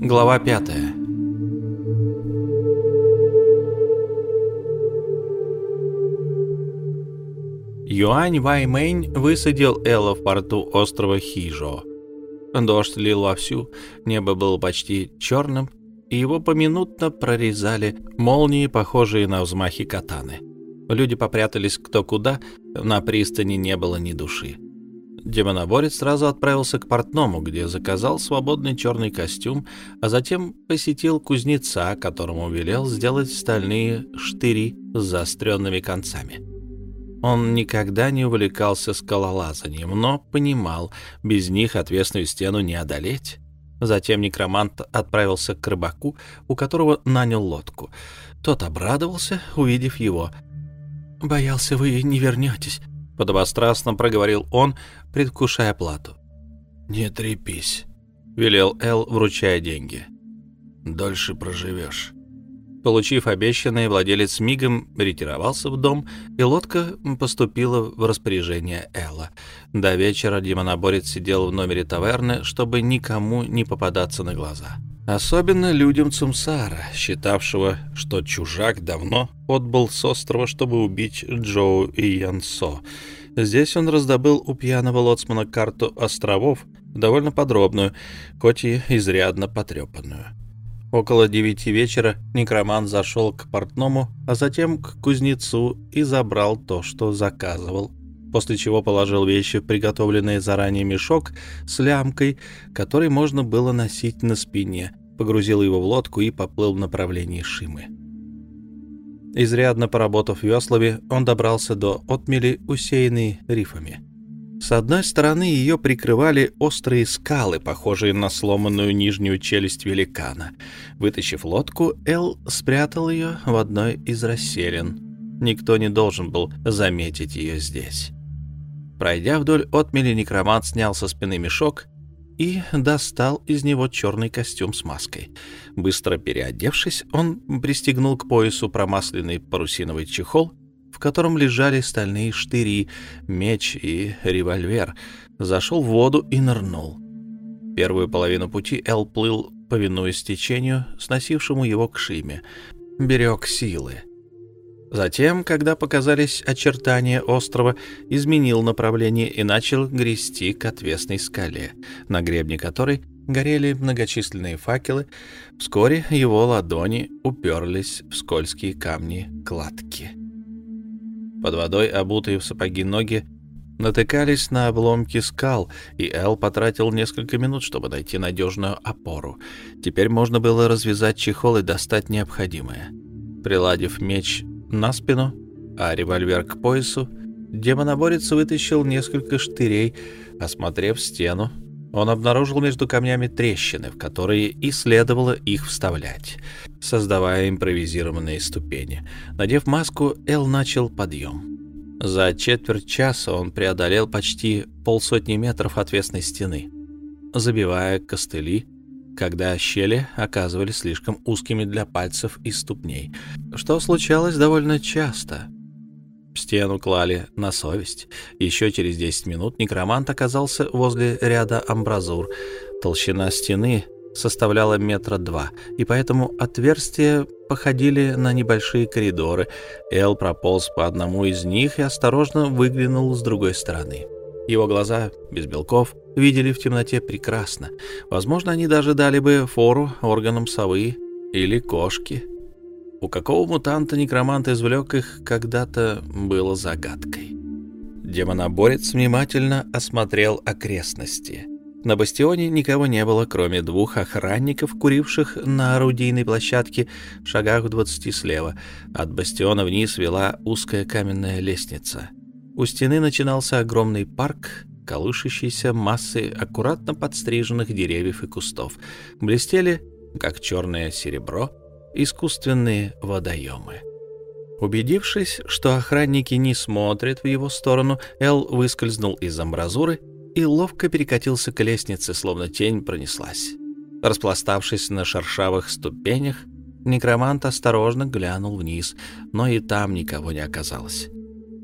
Глава пятая. Юань Ваймэнь высадил Элла в порту острова Хижо. Дождь лил вовсю, небо было почти черным, и его поминутно прорезали молнии, похожие на взмахи катаны. Люди попрятались кто куда, на пристани не было ни души. Демоноборец сразу отправился к портному, где заказал свободный черный костюм, а затем посетил кузнеца, которому велел сделать стальные штыри с заостренными концами. Он никогда не увлекался скалолазанием, но понимал, без них отвесную стену не одолеть. Затем некромант отправился к рыбаку, у которого нанял лодку. Тот обрадовался, увидев его. «Боялся, вы не вернетесь», — подобострастно проговорил он, предвкушая плату. «Не трепись», — велел Эл, вручая деньги. «Дольше проживешь». Получив обещанное, владелец мигом ретировался в дом, и лодка поступила в распоряжение Элла. До вечера демоноборец сидел в номере таверны, чтобы никому не попадаться на глаза. Особенно людям Цумсара, считавшего, что чужак давно отбыл с острова, чтобы убить Джоу и Янсо. Здесь он раздобыл у пьяного лоцмана карту островов, довольно подробную, хоть и изрядно потрепанную. Около девяти вечера некромант зашел к портному, а затем к кузнецу и забрал то, что заказывал, после чего положил вещи в приготовленный заранее мешок с лямкой, который можно было носить на спине, погрузил его в лодку и поплыл в направлении Шимы. Изрядно поработав веслами, он добрался до отмели, усеянной рифами. С одной стороны ее прикрывали острые скалы, похожие на сломанную нижнюю челюсть великана. Вытащив лодку, Эл спрятал ее в одной из расселин. Никто не должен был заметить ее здесь. Пройдя вдоль отмели, некромант снял со спины мешок и достал из него черный костюм с маской. Быстро переодевшись, он пристегнул к поясу промасленный парусиновый чехол в котором лежали стальные штыри, меч и револьвер, зашел в воду и нырнул. Первую половину пути Эл плыл, повинуясь течению, сносившему его к Шиме, берег силы. Затем, когда показались очертания острова, изменил направление и начал грести к отвесной скале, на гребне которой горели многочисленные факелы. Вскоре его ладони уперлись в скользкие камни кладки. Под водой, обутые в сапоги ноги, натыкались на обломки скал, и Эл потратил несколько минут, чтобы найти надежную опору. Теперь можно было развязать чехол и достать необходимое. Приладив меч на спину, а револьвер к поясу, демоноборец вытащил несколько штырей, осмотрев стену, он обнаружил между камнями трещины, в которые и следовало их вставлять, создавая импровизированные ступени. Надев маску, Эл начал подъем. За четверть часа он преодолел почти полсотни метров отвесной стены, забивая костыли, когда щели оказывались слишком узкими для пальцев и ступней, что случалось довольно часто — Стену клали на совесть. Еще через 10 минут некромант оказался возле ряда амбразур. Толщина стены составляла метра два, и поэтому отверстия походили на небольшие коридоры. Эл прополз по одному из них и осторожно выглянул с другой стороны. Его глаза, без белков, видели в темноте прекрасно. Возможно, они даже дали бы фору органам совы или кошки. У какого мутанта некромант извлек их, когда-то было загадкой. Демоноборец внимательно осмотрел окрестности. На бастионе никого не было, кроме двух охранников, куривших на орудийной площадке в шагах в двадцати слева. От бастиона вниз вела узкая каменная лестница. У стены начинался огромный парк, колышущийся массой аккуратно подстриженных деревьев и кустов. Блестели, как черное серебро, искусственные водоемы. Убедившись, что охранники не смотрят в его сторону, Эл выскользнул из амбразуры и ловко перекатился к лестнице, словно тень пронеслась. Распластавшись на шершавых ступенях, некромант осторожно глянул вниз, но и там никого не оказалось.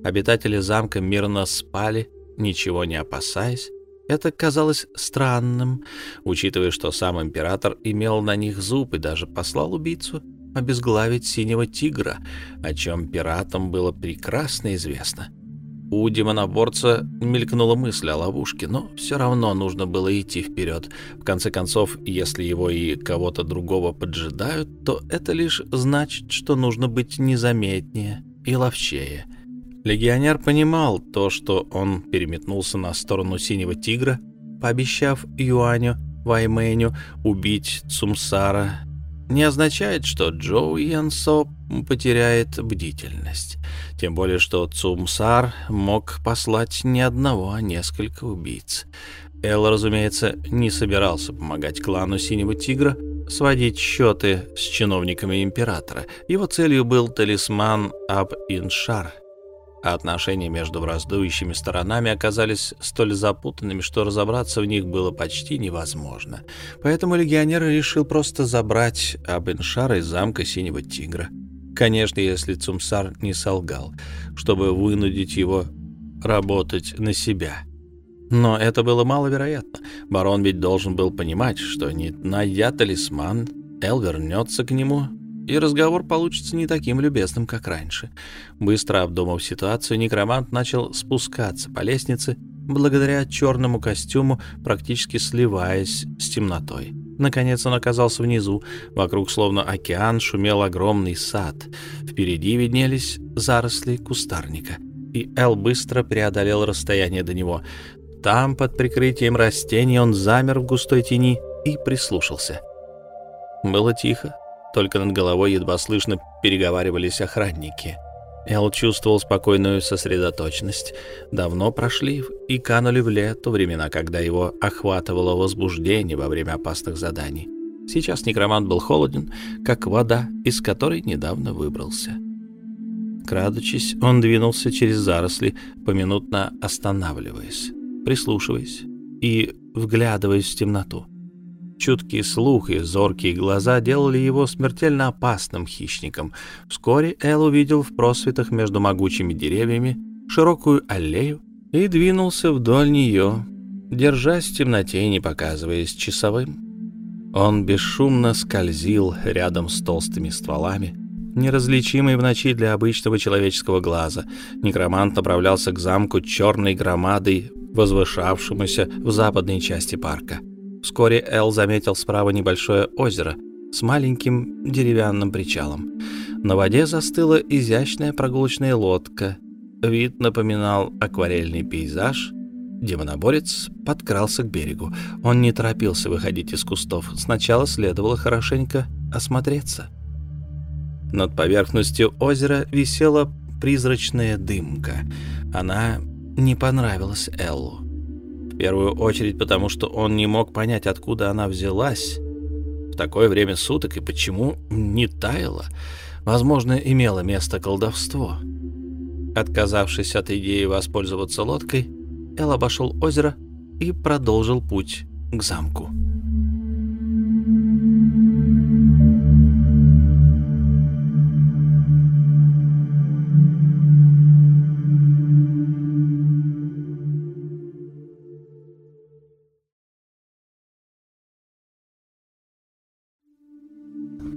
Обитатели замка мирно спали, ничего не опасаясь, Это казалось странным, учитывая, что сам император имел на них зуб и даже послал убийцу обезглавить синего тигра, о чем пиратам было прекрасно известно. У демоноборца мелькнула мысль о ловушке, но все равно нужно было идти вперед. В конце концов, если его и кого-то другого поджидают, то это лишь значит, что нужно быть незаметнее и ловчее — Легионер понимал то, что он переметнулся на сторону синего тигра, пообещав Юаню Ваймэню убить Цумсара, не означает, что Джоу Янсо потеряет бдительность. Тем более, что Цумсар мог послать не одного, а несколько убийц. Эл, разумеется, не собирался помогать клану Синего Тигра сводить счеты с чиновниками императора. Его целью был талисман Аб-Иншар — а отношения между враждующими сторонами оказались столь запутанными, что разобраться в них было почти невозможно. Поэтому легионер решил просто забрать Абеншара из замка Синего Тигра. Конечно, если Цумсар не солгал, чтобы вынудить его работать на себя. Но это было маловероятно. Барон ведь должен был понимать, что не найдя талисман, Эл вернется к нему и разговор получится не таким любезным, как раньше. Быстро обдумав ситуацию, некромант начал спускаться по лестнице, благодаря черному костюму, практически сливаясь с темнотой. Наконец он оказался внизу. Вокруг, словно океан, шумел огромный сад. Впереди виднелись заросли кустарника. И Эл быстро преодолел расстояние до него. Там, под прикрытием растений, он замер в густой тени и прислушался. Было тихо, только над головой едва слышно переговаривались охранники. Эл чувствовал спокойную сосредоточенность. Давно прошли и канули в лето времена, когда его охватывало возбуждение во время опасных заданий. Сейчас некромант был холоден, как вода, из которой недавно выбрался. Крадучись, он двинулся через заросли, поминутно останавливаясь, прислушиваясь и вглядываясь в темноту. Чуткий слух и зоркие глаза делали его смертельно опасным хищником. Вскоре Эл увидел в просветах между могучими деревьями широкую аллею и двинулся вдоль нее, держась в темноте и не показываясь часовым. Он бесшумно скользил рядом с толстыми стволами, неразличимый в ночи для обычного человеческого глаза. Некромант направлялся к замку черной громадой, возвышавшемуся в западной части парка. Вскоре Эл заметил справа небольшое озеро с маленьким деревянным причалом. На воде застыла изящная прогулочная лодка. Вид напоминал акварельный пейзаж. Демоноборец подкрался к берегу. Он не торопился выходить из кустов. Сначала следовало хорошенько осмотреться. Над поверхностью озера висела призрачная дымка. Она не понравилась Эллу. Первую очередь потому, что он не мог понять, откуда она взялась в такое время суток и почему не таяла. Возможно, имело место колдовство. Отказавшись от идеи воспользоваться лодкой, Эл обошел озеро и продолжил путь к замку.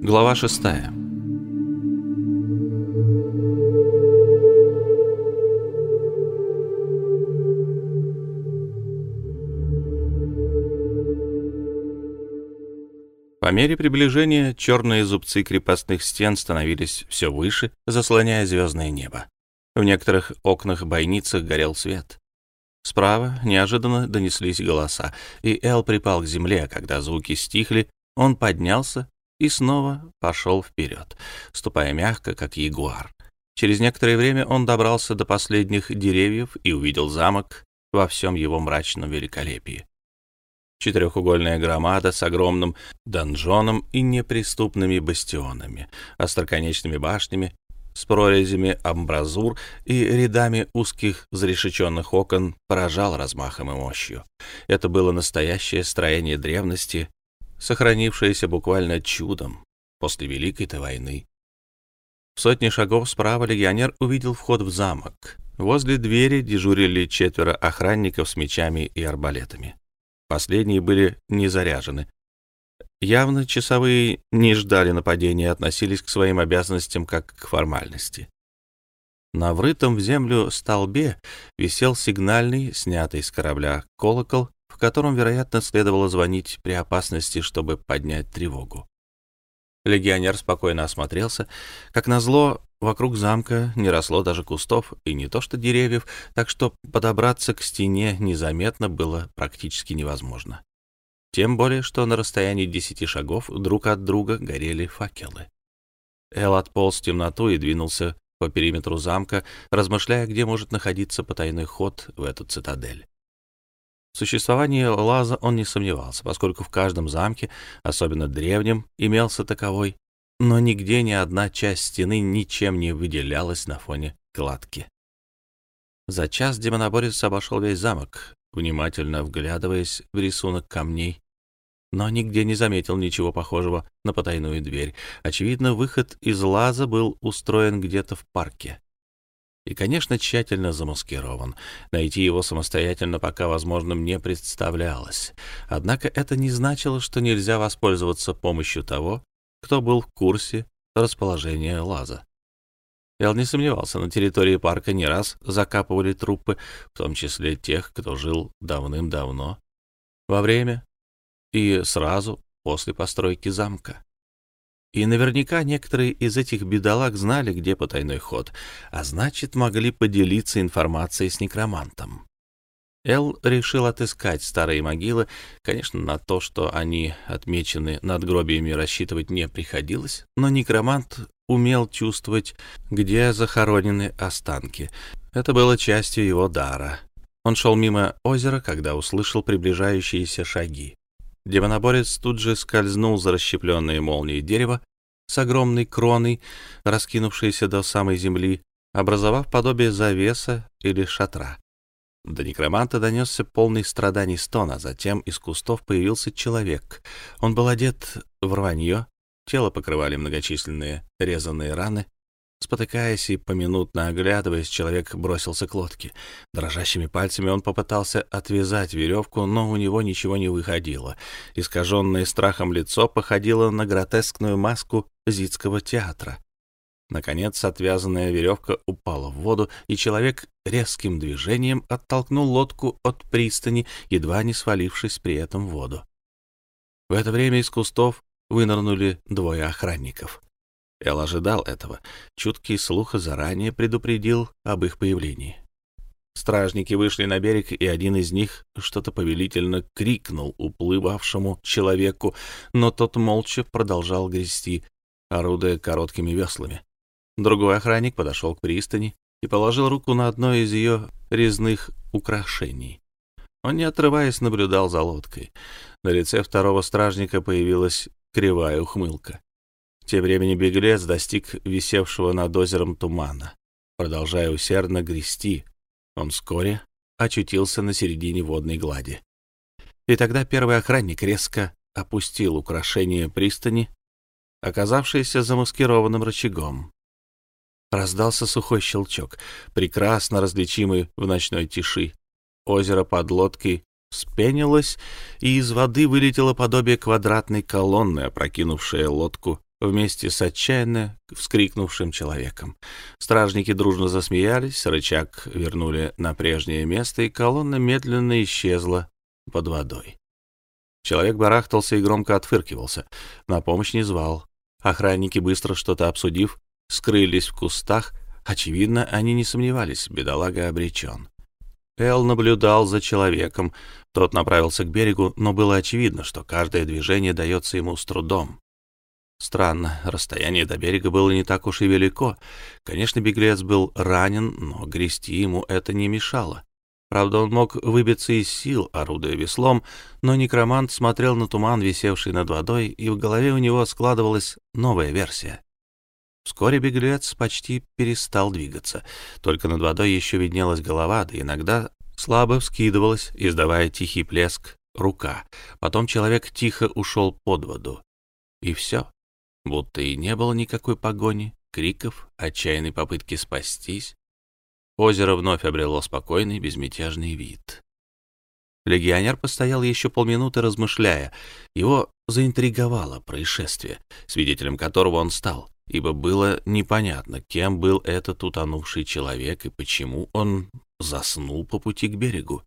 Глава шестая. По мере приближения черные зубцы крепостных стен становились все выше, заслоняя звездное небо. В некоторых окнах-бойницах горел свет. Справа неожиданно донеслись голоса, и Эл припал к земле, когда звуки стихли, он поднялся и снова пошел вперед, ступая мягко, как ягуар. Через некоторое время он добрался до последних деревьев и увидел замок во всем его мрачном великолепии. Четырехугольная громада с огромным донжоном и неприступными бастионами, остроконечными башнями, с прорезями амбразур и рядами узких зарешеченных окон поражал размахом и мощью. Это было настоящее строение древности, сохранившееся буквально чудом после Великой-то войны. В сотни шагов справа легионер увидел вход в замок. Возле двери дежурили четверо охранников с мечами и арбалетами. Последние были не заряжены. Явно часовые не ждали нападения и относились к своим обязанностям как к формальности. На врытом в землю столбе висел сигнальный, снятый с корабля, колокол, в котором, вероятно, следовало звонить при опасности, чтобы поднять тревогу. Легионер спокойно осмотрелся. Как назло, вокруг замка не росло даже кустов, и не то что деревьев, так что подобраться к стене незаметно было практически невозможно. Тем более, что на расстоянии десяти шагов друг от друга горели факелы. Эл отполз в темноту и двинулся по периметру замка, размышляя, где может находиться потайной ход в эту цитадель. Существовании лаза он не сомневался, поскольку в каждом замке, особенно древнем, имелся таковой, но нигде ни одна часть стены ничем не выделялась на фоне кладки. За час демоноборец обошел весь замок, внимательно вглядываясь в рисунок камней, но нигде не заметил ничего похожего на потайную дверь. Очевидно, выход из лаза был устроен где-то в парке и, конечно, тщательно замаскирован. Найти его самостоятельно пока возможным не представлялось. Однако это не значило, что нельзя воспользоваться помощью того, кто был в курсе расположения лаза. Эл не сомневался, на территории парка не раз закапывали трупы, в том числе тех, кто жил давным-давно, во время и сразу после постройки замка. И наверняка некоторые из этих бедолаг знали, где потайной ход, а значит, могли поделиться информацией с некромантом. Эл решил отыскать старые могилы. Конечно, на то, что они отмечены над гробиями, рассчитывать не приходилось, но некромант умел чувствовать, где захоронены останки. Это было частью его дара. Он шел мимо озера, когда услышал приближающиеся шаги. Демоноборец тут же скользнул за расщепленные молнии дерева с огромной кроной, раскинувшейся до самой земли, образовав подобие завеса или шатра. До некроманта донесся полный страданий стон, а затем из кустов появился человек. Он был одет в рванье, тело покрывали многочисленные резанные раны, Спотыкаясь и поминутно оглядываясь, человек бросился к лодке. Дрожащими пальцами он попытался отвязать веревку, но у него ничего не выходило. Искаженное страхом лицо походило на гротескную маску зитского театра. Наконец, отвязанная веревка упала в воду, и человек резким движением оттолкнул лодку от пристани, едва не свалившись при этом в воду. В это время из кустов вынырнули двое охранников — Эл ожидал этого. Чуткий слух заранее предупредил об их появлении. Стражники вышли на берег, и один из них что-то повелительно крикнул уплывавшему человеку, но тот молча продолжал грести, орудуя короткими веслами. Другой охранник подошел к пристани и положил руку на одно из ее резных украшений. Он, не отрываясь, наблюдал за лодкой. На лице второго стражника появилась кривая ухмылка. Тем временем беглец достиг висевшего над озером тумана. Продолжая усердно грести, он вскоре очутился на середине водной глади. И тогда первый охранник резко опустил украшение пристани, оказавшееся замаскированным рычагом. Раздался сухой щелчок, прекрасно различимый в ночной тиши. Озеро под лодкой вспенилось, и из воды вылетело подобие квадратной колонны, опрокинувшая лодку вместе с отчаянно вскрикнувшим человеком. Стражники дружно засмеялись, рычаг вернули на прежнее место, и колонна медленно исчезла под водой. Человек барахтался и громко отфыркивался. На помощь не звал. Охранники, быстро что-то обсудив, скрылись в кустах. Очевидно, они не сомневались, бедолага обречен. Эл наблюдал за человеком. Тот направился к берегу, но было очевидно, что каждое движение дается ему с трудом. Странно, расстояние до берега было не так уж и велико. Конечно, беглец был ранен, но грести ему это не мешало. Правда, он мог выбиться из сил, орудуя веслом, но некромант смотрел на туман, висевший над водой, и в голове у него складывалась новая версия. Вскоре беглец почти перестал двигаться. Только над водой еще виднелась голова, да иногда слабо вскидывалась, издавая тихий плеск, рука. Потом человек тихо ушел под воду. И все будто и не было никакой погони, криков, отчаянной попытки спастись. озеро вновь обрело спокойный, безмятежный вид. Легионер постоял еще полминуты, размышляя. Его заинтриговало происшествие, свидетелем которого он стал, ибо было непонятно, кем был этот утонувший человек и почему он заснул по пути к берегу.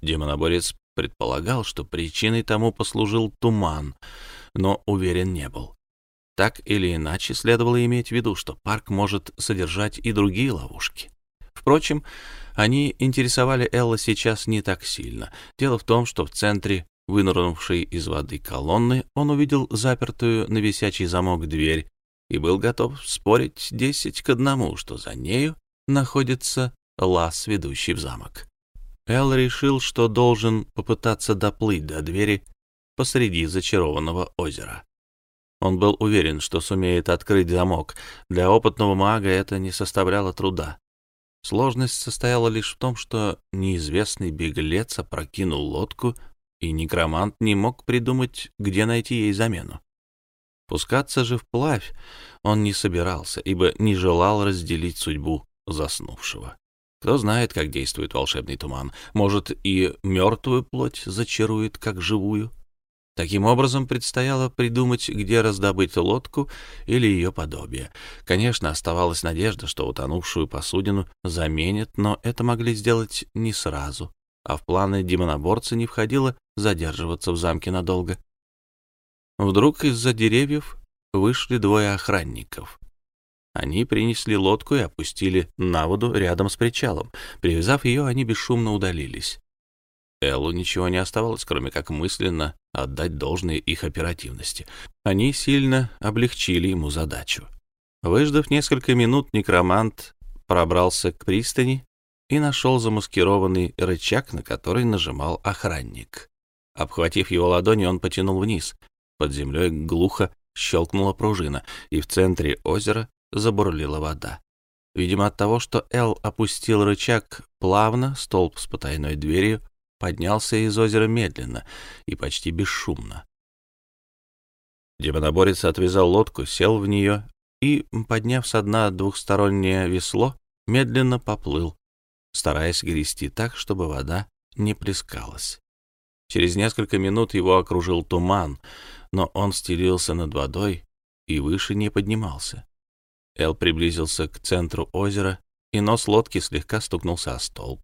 Демоноборец предполагал, что причиной тому послужил туман, но уверен не был. Так или иначе, следовало иметь в виду, что парк может содержать и другие ловушки. Впрочем, они интересовали Элла сейчас не так сильно. Дело в том, что в центре вынырнувшей из воды колонны он увидел запертую на висячий замок дверь и был готов спорить десять к одному, что за нею находится лаз, ведущий в замок. Эл решил, что должен попытаться доплыть до двери посреди зачарованного озера. Он был уверен, что сумеет открыть замок. Для опытного мага это не составляло труда. Сложность состояла лишь в том, что неизвестный беглец опрокинул лодку, и некромант не мог придумать, где найти ей замену. Пускаться же вплавь он не собирался, ибо не желал разделить судьбу заснувшего. Кто знает, как действует волшебный туман. Может, и мертвую плоть зачарует, как живую. Таким образом, предстояло придумать, где раздобыть лодку или ее подобие. Конечно, оставалась надежда, что утонувшую посудину заменят, но это могли сделать не сразу, а в планы демоноборца не входило задерживаться в замке надолго. Вдруг из-за деревьев вышли двое охранников. Они принесли лодку и опустили на воду рядом с причалом. Привязав ее, они бесшумно удалились. Эллу ничего не оставалось, кроме как мысленно отдать должное их оперативности. Они сильно облегчили ему задачу. Выждав несколько минут, некромант пробрался к пристани и нашел замаскированный рычаг, на который нажимал охранник. Обхватив его ладони, он потянул вниз. Под землей глухо щелкнула пружина, и в центре озера забурлила вода. Видимо, от того, что Эл опустил рычаг плавно, столб с потайной дверью поднялся из озера медленно и почти бесшумно. Демоноборец отвязал лодку, сел в нее и, подняв со дна двухстороннее весло, медленно поплыл, стараясь грести так, чтобы вода не плескалась. Через несколько минут его окружил туман, но он стелился над водой и выше не поднимался. Эл приблизился к центру озера и нос лодки слегка стукнулся о столб.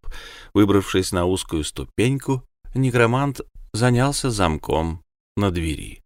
Выбравшись на узкую ступеньку, некромант занялся замком на двери.